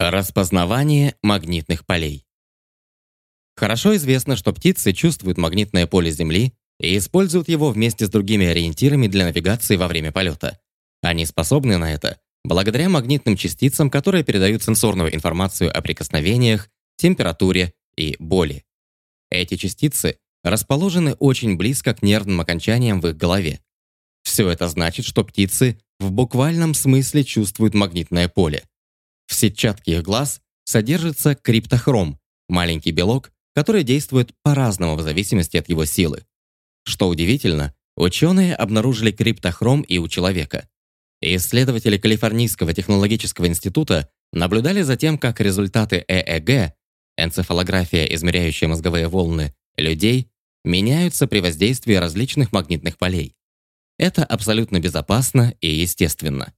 Распознавание магнитных полей. Хорошо известно, что птицы чувствуют магнитное поле Земли и используют его вместе с другими ориентирами для навигации во время полета. Они способны на это благодаря магнитным частицам, которые передают сенсорную информацию о прикосновениях, температуре и боли. Эти частицы расположены очень близко к нервным окончаниям в их голове. Все это значит, что птицы в буквальном смысле чувствуют магнитное поле. В сетчатке их глаз содержится криптохром, маленький белок, который действует по-разному в зависимости от его силы. Что удивительно, ученые обнаружили криптохром и у человека. Исследователи Калифорнийского технологического института наблюдали за тем, как результаты ЭЭГ, энцефалография, измеряющая мозговые волны, людей, меняются при воздействии различных магнитных полей. Это абсолютно безопасно и естественно.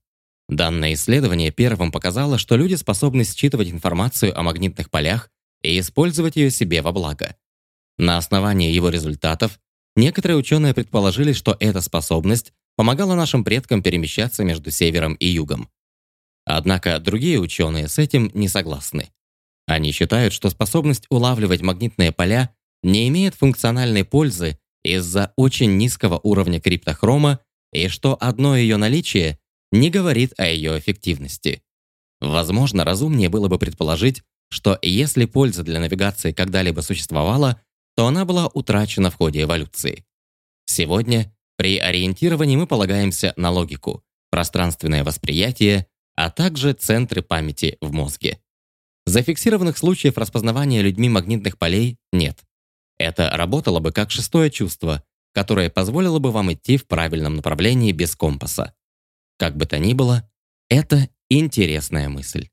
Данное исследование первым показало, что люди способны считывать информацию о магнитных полях и использовать ее себе во благо. На основании его результатов некоторые ученые предположили, что эта способность помогала нашим предкам перемещаться между севером и югом. Однако другие ученые с этим не согласны. Они считают, что способность улавливать магнитные поля не имеет функциональной пользы из-за очень низкого уровня криптохрома и что одно ее наличие не говорит о ее эффективности. Возможно, разумнее было бы предположить, что если польза для навигации когда-либо существовала, то она была утрачена в ходе эволюции. Сегодня при ориентировании мы полагаемся на логику, пространственное восприятие, а также центры памяти в мозге. Зафиксированных случаев распознавания людьми магнитных полей нет. Это работало бы как шестое чувство, которое позволило бы вам идти в правильном направлении без компаса. Как бы то ни было, это интересная мысль.